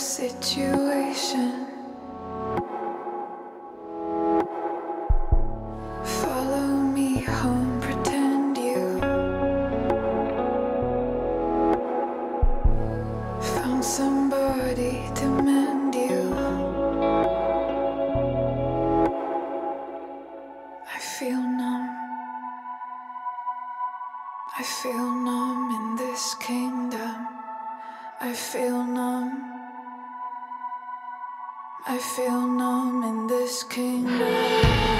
situation. Follow me home, pretend you found somebody to mend you. I feel numb. I feel numb in this kingdom. I feel numb. I feel numb in this kingdom.